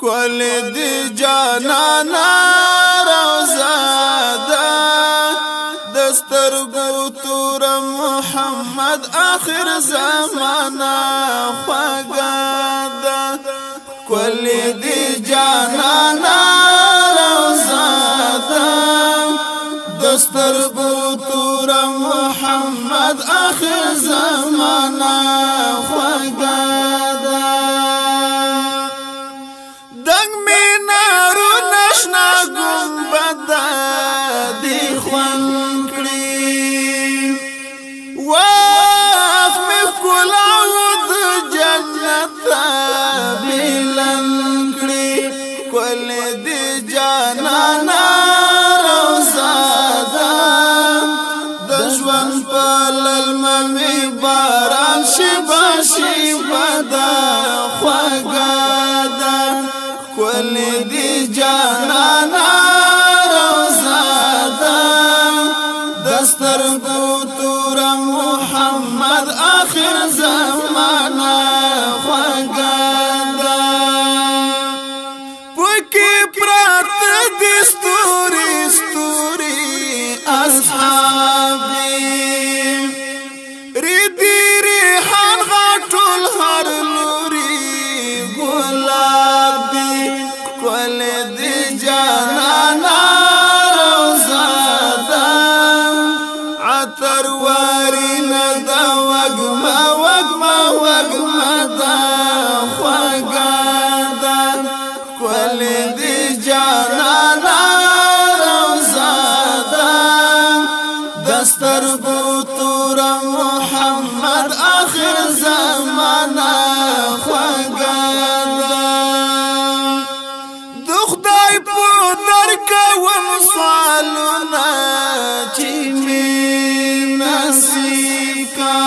کول دی جانانا روزادا دستر گوتور محمد آخر زمانا خواگادا کول دی جانانا روزادا دستر گوتور محمد آخر زمانا خوان کړی واخ می کولا د جنت بلن کړی کول دې جانانا روزادا د ژوند په للم می باران شي بشي ودا خوګادا کول دې جانانا محمد آخر زمانا سترګو تور محمد اخر زمانہ خوګا د خدای په در کوم سوالونه چې می نصیب کا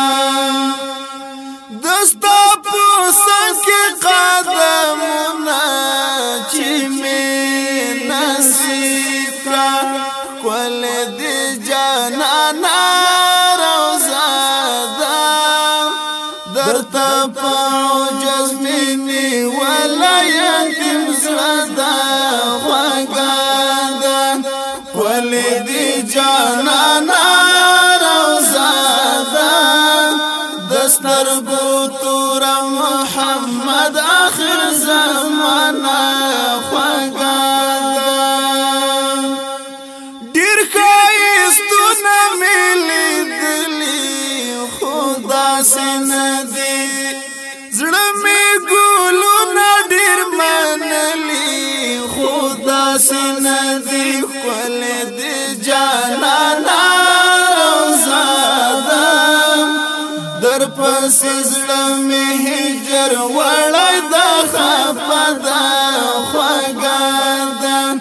دستا په سکه قدمونه چې می نصیب کا کول دی جانانا روزا دا در تا پاو جزمینی ولا یتیم زلدا خوگا دا کول دی جانانا حسن دی زړه می ګلو نادر منلی خدا سن دی خپل دی جانا روزادم در پس زړه می هجر وړای د خپدا خوګادم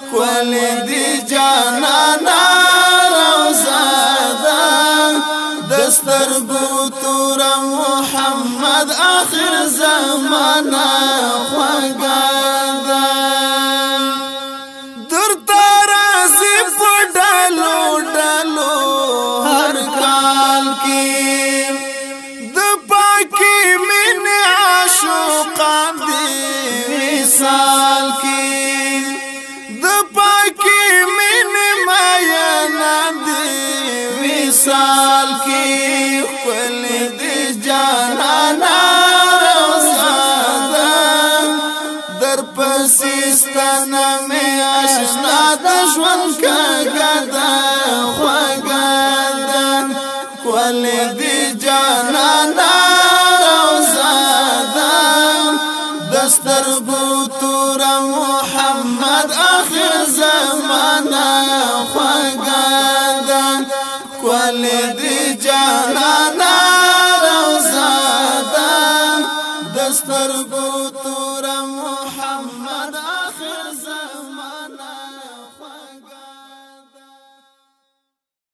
خپل دی جانا روزادم دسترګو محمد آخر زمانہ خوگا دا در تراسی پو ڈالو ڈالو ہر کال کی در پاکی من عاشقان دی مثال کی در پاکی من ماینا دی مثال کی خپلی مې آشنا د ژوند کګه دا خوګه دا کول دي جانا روزا دا دستر بو تور محمد اخر زمانہ خوګه دا کول دي جانا روزا دا دستر بو تور محمد